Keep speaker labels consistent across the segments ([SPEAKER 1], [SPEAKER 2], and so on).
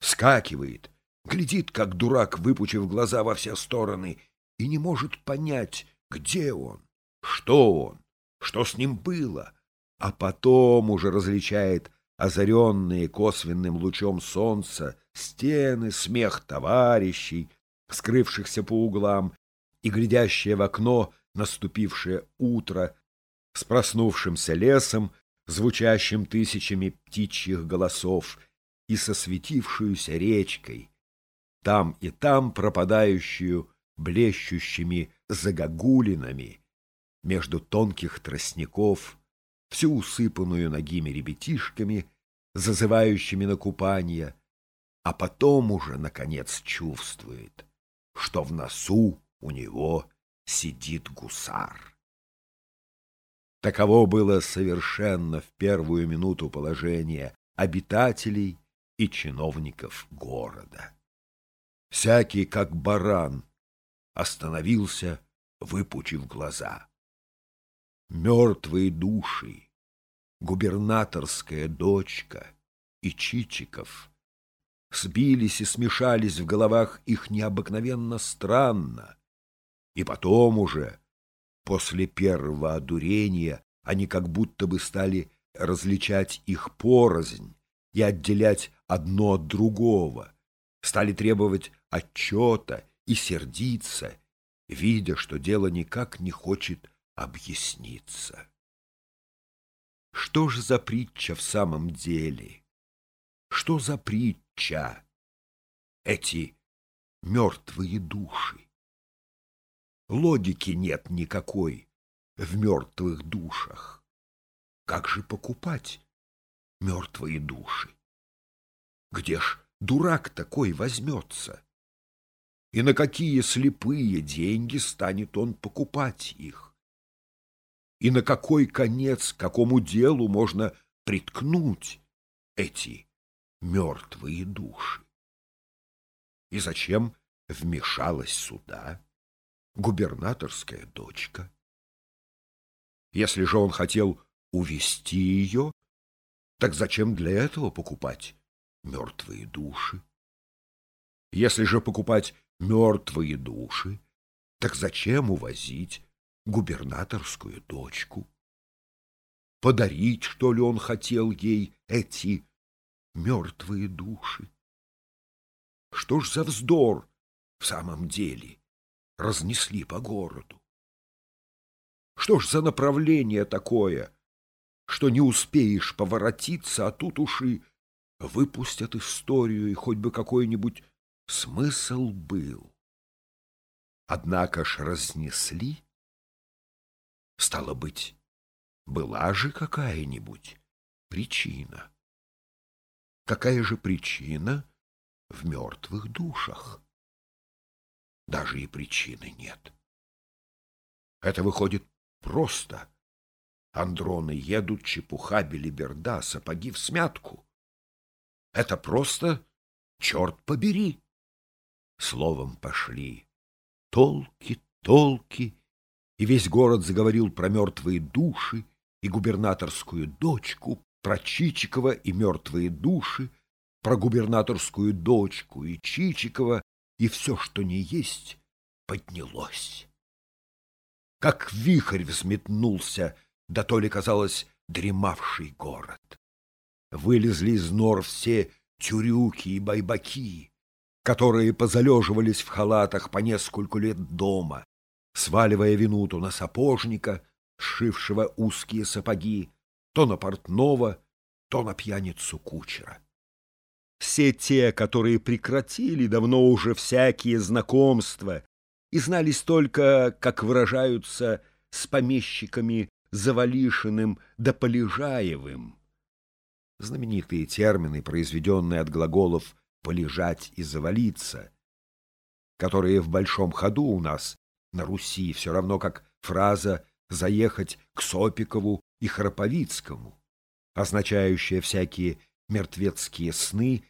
[SPEAKER 1] Скакивает, глядит, как дурак, выпучив глаза во все стороны, и не может понять, где он, что он, что с ним было, а потом уже различает озаренные косвенным лучом солнца стены, смех товарищей, скрывшихся по углам, и глядящее в окно наступившее утро с проснувшимся лесом, звучащим тысячами птичьих голосов, и со светившуюся речкой, там и там пропадающую блещущими загогулинами между тонких тростников, всю усыпанную ногими ребятишками, зазывающими на купание, а потом уже, наконец, чувствует, что в носу у него сидит гусар. Таково было совершенно в первую минуту положение обитателей и чиновников города. Всякий, как баран, остановился, выпучив глаза. Мертвые души, губернаторская дочка и Чичиков сбились и смешались в головах их необыкновенно странно, и потом уже, после первого одурения, они как будто бы стали различать их порознь и отделять одно от другого, стали требовать отчета и сердиться, видя, что дело никак не хочет объясниться. Что же за притча в самом деле? Что за притча? Эти мертвые души. Логики нет никакой в мертвых душах. Как же покупать мертвые души? Где ж дурак такой возьмется? И на какие слепые деньги станет он покупать их? И на какой конец, какому делу можно приткнуть эти мертвые души? И зачем вмешалась сюда губернаторская дочка? Если же он хотел увести ее, так зачем для этого покупать мертвые души? Если же покупать мертвые души, так зачем увозить губернаторскую дочку? Подарить, что ли, он хотел ей эти мертвые души? Что ж за вздор в самом деле разнесли по городу? Что ж за направление такое, что не успеешь поворотиться, а тут уж и выпустят историю, и хоть бы какой-нибудь смысл был. Однако ж разнесли. Стало быть, была же какая-нибудь причина. Какая же причина в мертвых душах? Даже и причины нет. Это выходит просто. Андроны едут, чепуха, белиберда, сапоги в смятку. Это просто черт побери. Словом пошли толки, толки, и весь город заговорил про мертвые души и губернаторскую дочку, про Чичикова и мертвые души, про губернаторскую дочку и Чичикова, и все, что не есть, поднялось. Как вихрь взметнулся, да то ли казалось дремавший город. Вылезли из нор все тюрюки и байбаки, которые позалеживались в халатах по нескольку лет дома, сваливая вину то на сапожника, сшившего узкие сапоги, то на портного, то на пьяницу кучера. Все те, которые прекратили давно уже всякие знакомства и знались только, как выражаются, с помещиками Завалишиным да Полежаевым. Знаменитые термины, произведенные от глаголов «полежать» и «завалиться», которые в большом ходу у нас на Руси, все равно как фраза «заехать к Сопикову и Храповицкому», означающая всякие мертвецкие сны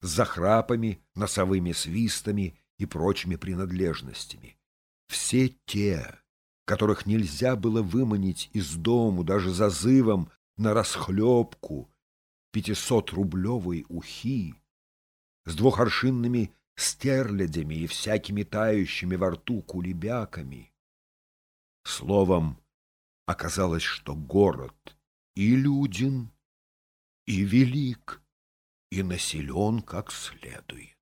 [SPEAKER 1] с захрапами, носовыми свистами и прочими принадлежностями. Все те, которых нельзя было выманить из дому даже зазывом на расхлебку пятисотрублевой ухи, с двухоршинными стерлядями и всякими тающими во рту кулебяками. Словом, оказалось, что город и люден, и велик, и населен как следует.